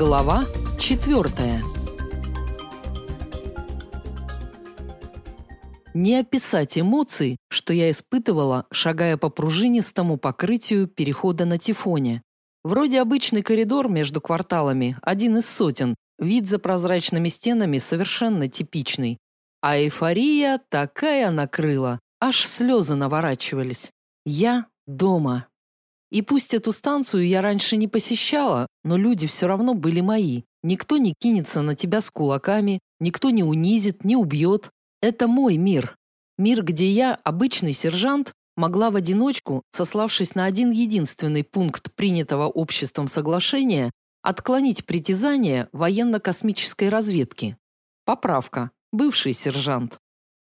Глава четвертая. Не описать эмоций, что я испытывала, шагая по пружинистому покрытию перехода на Тифоне. Вроде обычный коридор между кварталами, один из сотен, вид за прозрачными стенами совершенно типичный. А эйфория такая накрыла, аж слезы наворачивались. Я дома. И пусть эту станцию я раньше не посещала, но люди все равно были мои. Никто не кинется на тебя с кулаками, никто не унизит, не убьет. Это мой мир. Мир, где я, обычный сержант, могла в одиночку, сославшись на один единственный пункт принятого обществом соглашения, отклонить притязания военно-космической разведки. Поправка. Бывший сержант.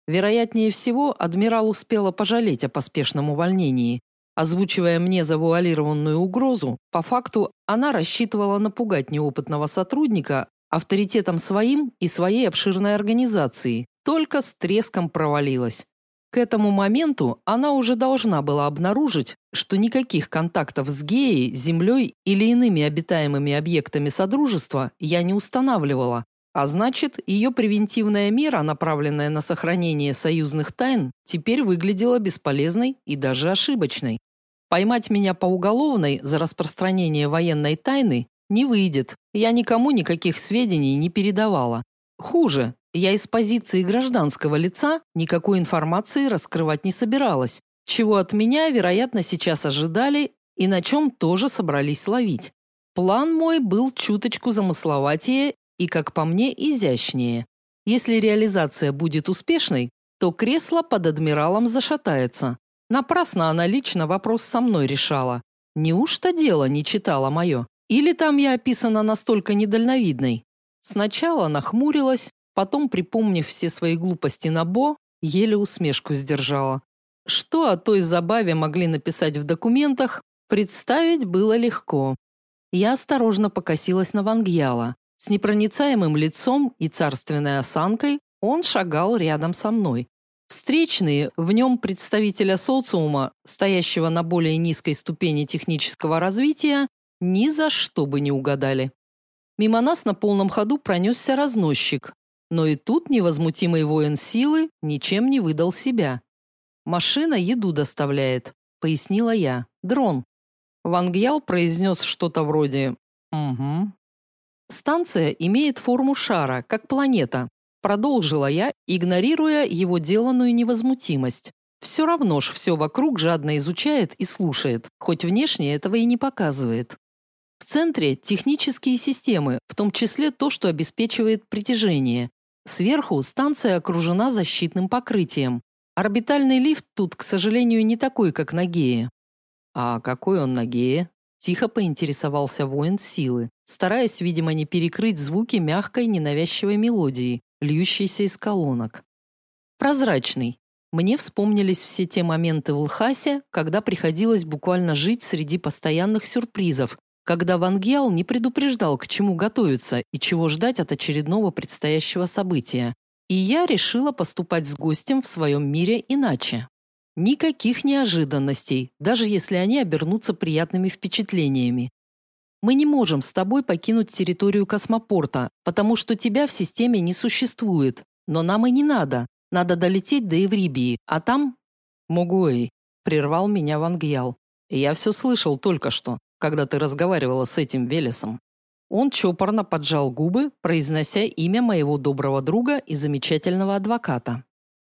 Вероятнее всего, адмирал успела пожалеть о поспешном увольнении, Озвучивая мне завуалированную угрозу, по факту она рассчитывала напугать неопытного сотрудника авторитетом своим и своей обширной организации, только с треском провалилась. К этому моменту она уже должна была обнаружить, что никаких контактов с Геей, Землей или иными обитаемыми объектами Содружества я не устанавливала, а значит, ее превентивная мера, направленная на сохранение союзных тайн, теперь выглядела бесполезной и даже ошибочной. Поймать меня по уголовной за распространение военной тайны не выйдет. Я никому никаких сведений не передавала. Хуже, я из позиции гражданского лица никакой информации раскрывать не собиралась, чего от меня, вероятно, сейчас ожидали и на чем тоже собрались ловить. План мой был чуточку замысловатее и, как по мне, изящнее. Если реализация будет успешной, то кресло под адмиралом зашатается. Напрасно она лично вопрос со мной решала. Неужто дело не читала мое? Или там я описана настолько недальновидной? Сначала нахмурилась, потом, припомнив все свои глупости на Бо, еле усмешку сдержала. Что о той забаве могли написать в документах, представить было легко. Я осторожно покосилась на Вангьяла. С непроницаемым лицом и царственной осанкой он шагал рядом со мной. Встречные в нем представителя социума, стоящего на более низкой ступени технического развития, ни за что бы не угадали. Мимо нас на полном ходу пронесся разносчик, но и тут невозмутимый воин силы ничем не выдал себя. Машина еду доставляет, пояснила я. Дрон. Вангьял произнес что-то вроде: "Угу". Станция имеет форму шара, как планета, Продолжила я, игнорируя его деланную невозмутимость. Все равно ж все вокруг жадно изучает и слушает, хоть внешне этого и не показывает. В центре технические системы, в том числе то, что обеспечивает притяжение. Сверху станция окружена защитным покрытием. Орбитальный лифт тут, к сожалению, не такой, как на Гее. А какой он на Гее? Тихо поинтересовался воин силы, стараясь, видимо, не перекрыть звуки мягкой ненавязчивой мелодии, льющийся из колонок. Прозрачный. Мне вспомнились все те моменты в Лхасе, когда приходилось буквально жить среди постоянных сюрпризов, когда Ван Гиал не предупреждал, к чему готовиться и чего ждать от очередного предстоящего события. И я решила поступать с гостем в своем мире иначе. Никаких неожиданностей, даже если они обернутся приятными впечатлениями. Мы не можем с тобой покинуть территорию космопорта, потому что тебя в системе не существует. Но нам и не надо. Надо долететь до Еврибии, а там Мугуэй прервал меня Вангьял. Я все слышал только что, когда ты разговаривала с этим Велесом. Он чопорно поджал губы, произнося имя моего доброго друга и замечательного адвоката.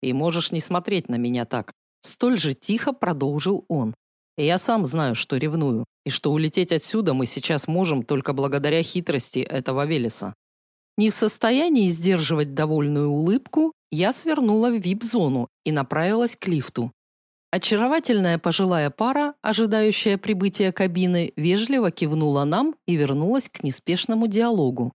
И можешь не смотреть на меня так, столь же тихо продолжил он. Я сам знаю, что ревную, и что улететь отсюда мы сейчас можем только благодаря хитрости этого Велеса. Не в состоянии сдерживать довольную улыбку, я свернула в вип-зону и направилась к лифту. Очаровательная пожилая пара, ожидающая прибытия кабины, вежливо кивнула нам и вернулась к неспешному диалогу.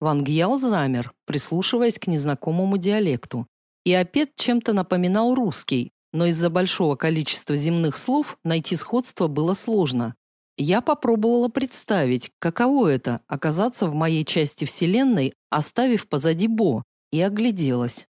Ван Гьял замер, прислушиваясь к незнакомому диалекту. И опять чем-то напоминал русский, но из-за большого количества земных слов найти сходство было сложно. Я попробовала представить, каково это оказаться в моей части вселенной, оставив позади Бо, и огляделась.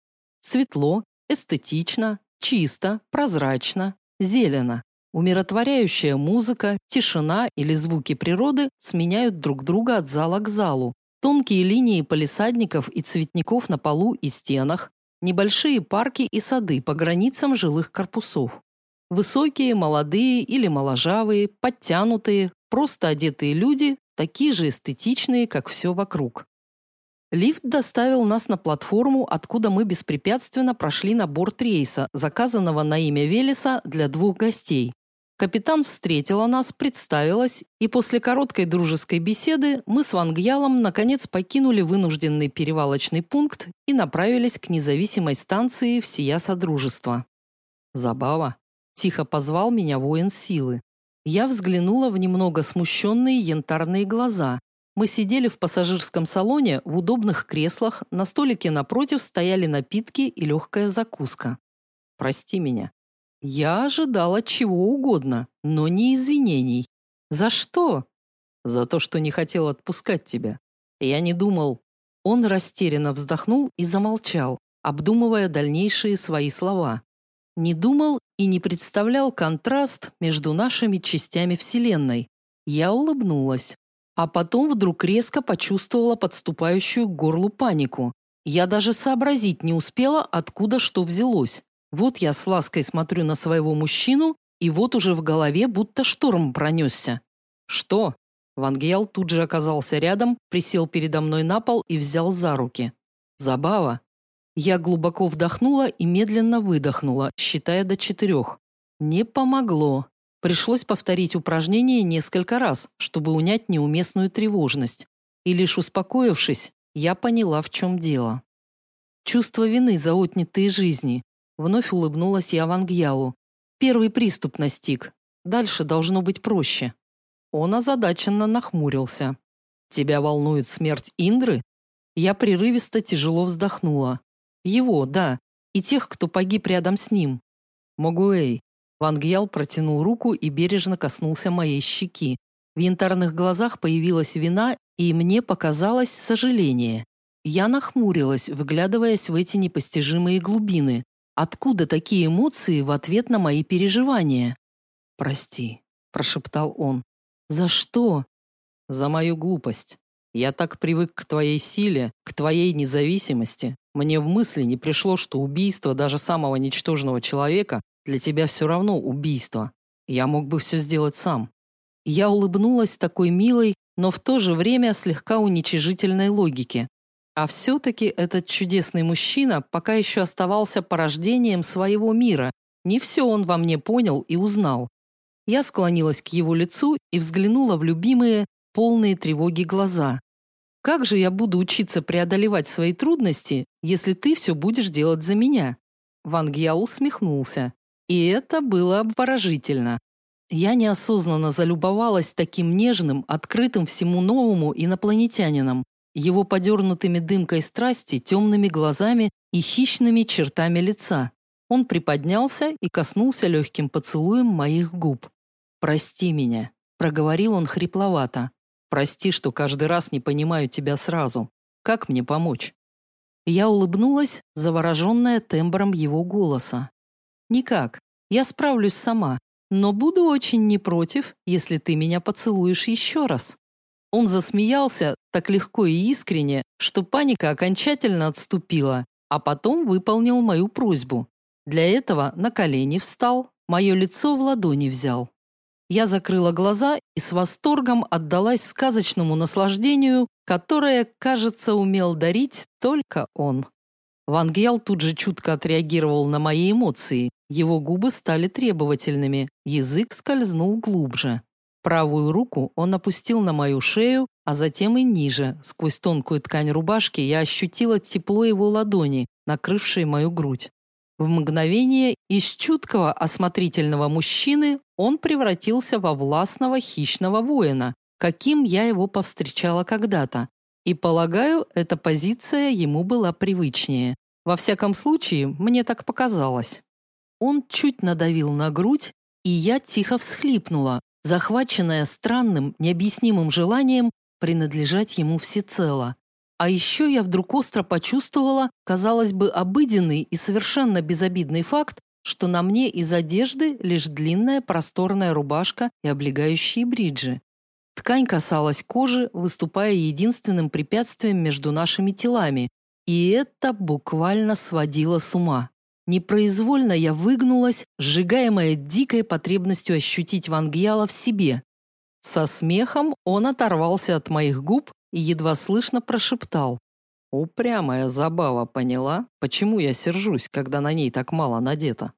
Светло, эстетично, чисто, прозрачно, зелено. Умиротворяющая музыка, тишина или звуки природы сменяют друг друга от зала к залу. Тонкие линии полисадников и цветников на полу и стенах, небольшие парки и сады по границам жилых корпусов. Высокие, молодые или моложавые, подтянутые, просто одетые люди, такие же эстетичные, как все вокруг. Лифт доставил нас на платформу, откуда мы беспрепятственно прошли на борт рейса, заказанного на имя Велеса для двух гостей. Капитан встретила нас, представилась, и после короткой дружеской беседы мы с Вангьялом наконец покинули вынужденный перевалочный пункт и направились к независимой станции всея Содружества. Забава. Тихо позвал меня воин силы. Я взглянула в немного смущенные янтарные глаза. Мы сидели в пассажирском салоне в удобных креслах, на столике напротив стояли напитки и легкая закуска. Прости меня. Я ожидала чего угодно, но не извинений. За что? За то, что не хотел отпускать тебя. Я не думал. Он растерянно вздохнул и замолчал, обдумывая дальнейшие свои слова. Не думал и не представлял контраст между нашими частями Вселенной. Я улыбнулась. А потом вдруг резко почувствовала подступающую к горлу панику. Я даже сообразить не успела, откуда что взялось. Вот я с лаской смотрю на своего мужчину, и вот уже в голове будто шторм пронесся. Что? Вангел тут же оказался рядом, присел передо мной на пол и взял за руки. Забава. Я глубоко вдохнула и медленно выдохнула, считая до четырех. Не помогло. Пришлось повторить упражнение несколько раз, чтобы унять неуместную тревожность. И лишь успокоившись, я поняла, в чем дело. Чувство вины за отнятые жизни, Вновь улыбнулась я Вангьялу. Первый приступ настиг. Дальше должно быть проще. Он озадаченно нахмурился. Тебя волнует смерть Индры? Я прерывисто тяжело вздохнула. Его, да, и тех, кто погиб рядом с ним. Могуэй. Вангьял протянул руку и бережно коснулся моей щеки. В янтарных глазах появилась вина, и мне показалось сожаление. Я нахмурилась, выглядываясь в эти непостижимые глубины. Откуда такие эмоции в ответ на мои переживания? Прости, прошептал он. За что? За мою глупость. Я так привык к твоей силе, к твоей независимости. Мне в мысли не пришло, что убийство даже самого ничтожного человека для тебя все равно убийство. Я мог бы все сделать сам. Я улыбнулась такой милой, но в то же время слегка уничижительной логике. А все-таки этот чудесный мужчина пока еще оставался порождением своего мира. Не все он во мне понял и узнал. Я склонилась к его лицу и взглянула в любимые, полные тревоги глаза. Как же я буду учиться преодолевать свои трудности, если ты все будешь делать за меня? Ван Гьял усмехнулся. И это было обворожительно. Я неосознанно залюбовалась таким нежным, открытым всему новому инопланетянином, его подернутыми дымкой страсти, темными глазами и хищными чертами лица. Он приподнялся и коснулся легким поцелуем моих губ. «Прости меня», — проговорил он хрипловато. «Прости, что каждый раз не понимаю тебя сразу. Как мне помочь?» Я улыбнулась, завороженная тембром его голоса. «Никак. Я справлюсь сама, но буду очень не против, если ты меня поцелуешь еще раз». Он засмеялся так легко и искренне, что паника окончательно отступила, а потом выполнил мою просьбу. Для этого на колени встал, мое лицо в ладони взял. Я закрыла глаза и с восторгом отдалась сказочному наслаждению, которое, кажется, умел дарить только он. Ван Гьял тут же чутко отреагировал на мои эмоции. Его губы стали требовательными, язык скользнул глубже. Правую руку он опустил на мою шею, а затем и ниже. Сквозь тонкую ткань рубашки я ощутила тепло его ладони, накрывшей мою грудь. В мгновение из чуткого осмотрительного мужчины он превратился во властного хищного воина, каким я его повстречала когда-то. И полагаю, эта позиция ему была привычнее. Во всяком случае, мне так показалось. Он чуть надавил на грудь, и я тихо всхлипнула, захваченная странным, необъяснимым желанием принадлежать ему всецело. А еще я вдруг остро почувствовала, казалось бы, обыденный и совершенно безобидный факт, что на мне из одежды лишь длинная просторная рубашка и облегающие бриджи. Ткань касалась кожи, выступая единственным препятствием между нашими телами, и это буквально сводило с ума. Непроизвольно я выгнулась, сжигаемая дикой потребностью ощутить Вангьяла в себе. Со смехом он оторвался от моих губ и едва слышно прошептал. Упрямая забава поняла, почему я сержусь, когда на ней так мало надето.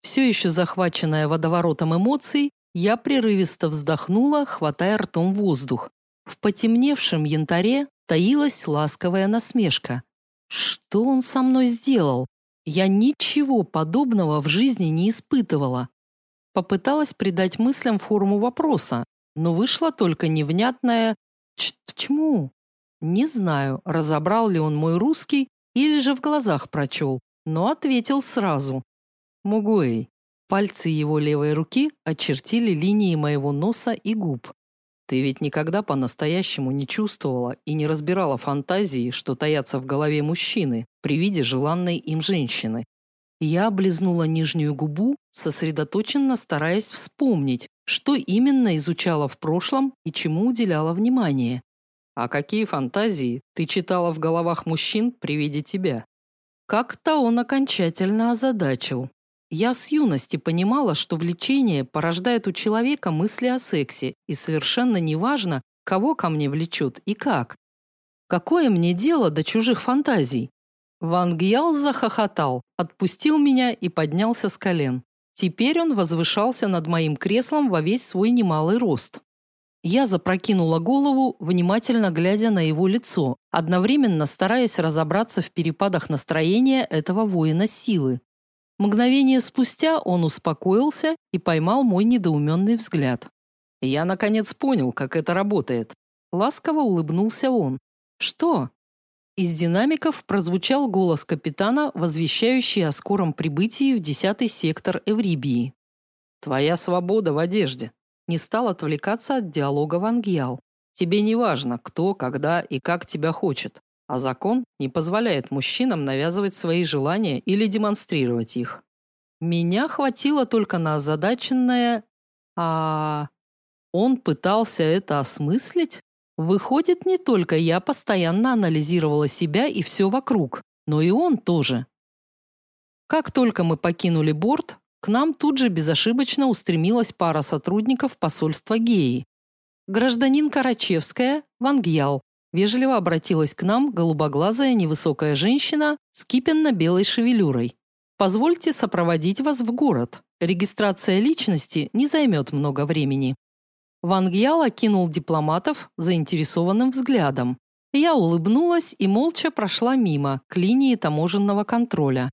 Все еще захваченная водоворотом эмоций, я прерывисто вздохнула, хватая ртом воздух. В потемневшем янтаре таилась ласковая насмешка. Что он со мной сделал? Я ничего подобного в жизни не испытывала. Попыталась придать мыслям форму вопроса, но вышло только невнятное «Чему?». Не знаю, разобрал ли он мой русский или же в глазах прочел, но ответил сразу. Мугуэй. Пальцы его левой руки очертили линии моего носа и губ. Ты ведь никогда по-настоящему не чувствовала и не разбирала фантазии, что таятся в голове мужчины при виде желанной им женщины. Я облизнула нижнюю губу, сосредоточенно стараясь вспомнить, что именно изучала в прошлом и чему уделяла внимание. А какие фантазии ты читала в головах мужчин при виде тебя? Как-то он окончательно озадачил. Я с юности понимала, что влечение порождает у человека мысли о сексе, и совершенно неважно, кого ко мне влечет и как. Какое мне дело до чужих фантазий? Ван Гьял захохотал, отпустил меня и поднялся с колен. Теперь он возвышался над моим креслом во весь свой немалый рост. Я запрокинула голову, внимательно глядя на его лицо, одновременно стараясь разобраться в перепадах настроения этого воина силы. Мгновение спустя он успокоился и поймал мой недоуменный взгляд. Я наконец понял, как это работает. Ласково улыбнулся он. Что? Из динамиков прозвучал голос капитана, возвещающий о скором прибытии в десятый сектор Эврибии. Твоя свобода в одежде. Не стал отвлекаться от диалога Вангьял. Тебе не важно, кто, когда и как тебя хочет а закон не позволяет мужчинам навязывать свои желания или демонстрировать их. Меня хватило только на озадаченное «а...» Он пытался это осмыслить? Выходит, не только я постоянно анализировала себя и все вокруг, но и он тоже. Как только мы покинули борт, к нам тут же безошибочно устремилась пара сотрудников посольства Геи. Гражданин Карачевская, Вангьял, Вежливо обратилась к нам голубоглазая невысокая женщина с кипенно-белой шевелюрой. Позвольте сопроводить вас в город. Регистрация личности не займет много времени. Ван Гьял окинул дипломатов заинтересованным взглядом. Я улыбнулась и молча прошла мимо к линии таможенного контроля.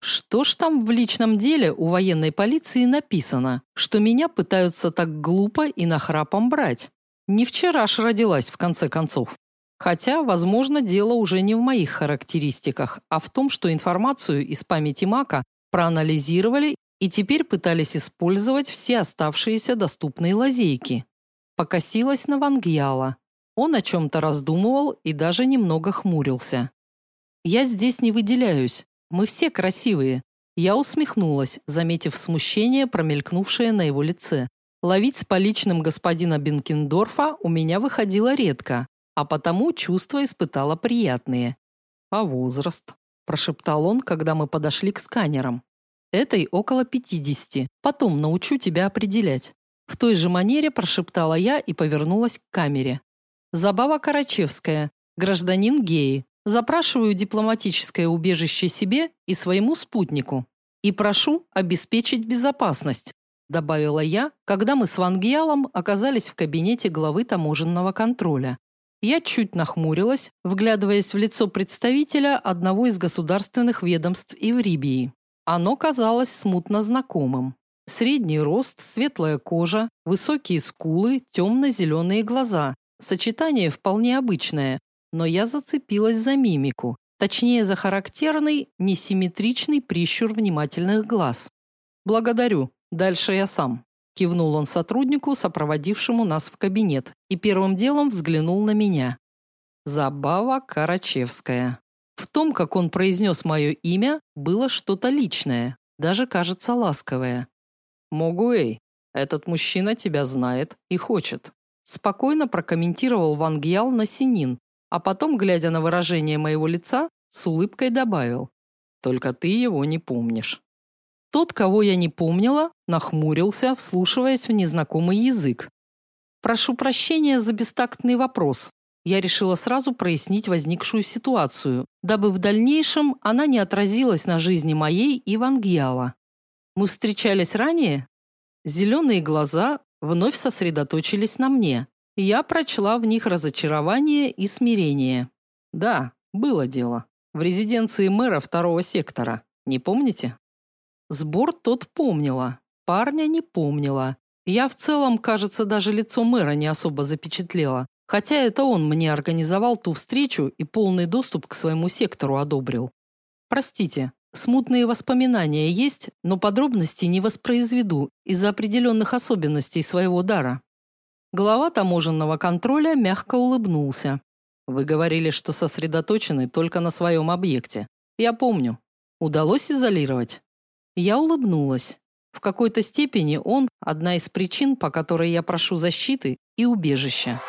Что ж там в личном деле у военной полиции написано, что меня пытаются так глупо и нахрапом брать? Не вчера ж родилась в конце концов. Хотя, возможно, дело уже не в моих характеристиках, а в том, что информацию из памяти Мака проанализировали и теперь пытались использовать все оставшиеся доступные лазейки. Покосилась на Вангьяла. Он о чем то раздумывал и даже немного хмурился. Я здесь не выделяюсь. Мы все красивые. Я усмехнулась, заметив смущение, промелькнувшее на его лице. Ловить с поличным господина Бенкендорфа у меня выходило редко, а потому чувства испытала приятные. А возраст, прошептал он, когда мы подошли к сканерам. Этой около 50. Потом научу тебя определять. В той же манере прошептала я и повернулась к камере. Забава Карачевская, гражданин геи. Запрашиваю дипломатическое убежище себе и своему спутнику и прошу обеспечить безопасность, добавила я, когда мы с Вангиалом оказались в кабинете главы таможенного контроля. Я чуть нахмурилась, вглядываясь в лицо представителя одного из государственных ведомств Еврибии. Оно казалось смутно знакомым. Средний рост, светлая кожа, высокие скулы, темно-зеленые глаза. Сочетание вполне обычное, но я зацепилась за мимику, точнее за характерный несимметричный прищур внимательных глаз. Благодарю. Дальше я сам. Кивнул он сотруднику, сопроводившему нас в кабинет, и первым делом взглянул на меня. Забава Карачевская. В том, как он произнес мое имя, было что-то личное. даже кажется ласковая. Могуэй, этот мужчина тебя знает и хочет. Спокойно прокомментировал Ван Гьял на Синин, а потом, глядя на выражение моего лица, с улыбкой добавил: "Только ты его не помнишь". Тот, кого я не помнила, нахмурился, вслушиваясь в незнакомый язык. Прошу прощения за бестактный вопрос. Я решила сразу прояснить возникшую ситуацию, дабы в дальнейшем она не отразилась на жизни моей и Вангьяла. Мы встречались ранее? Зеленые глаза вновь сосредоточились на мне. Я прочла в них разочарование и смирение. Да, было дело. В резиденции мэра второго сектора. Не помните? Сбор тот помнила, парня не помнила. Я в целом, кажется, даже лицо мэра не особо запечатлела, хотя это он мне организовал ту встречу и полный доступ к своему сектору одобрил. Простите, смутные воспоминания есть, но подробности не воспроизведу из-за определенных особенностей своего дара. Глава таможенного контроля мягко улыбнулся. Вы говорили, что сосредоточены только на своем объекте. Я помню. Удалось изолировать? Я улыбнулась. В какой-то степени он одна из причин, по которой я прошу защиты и убежища.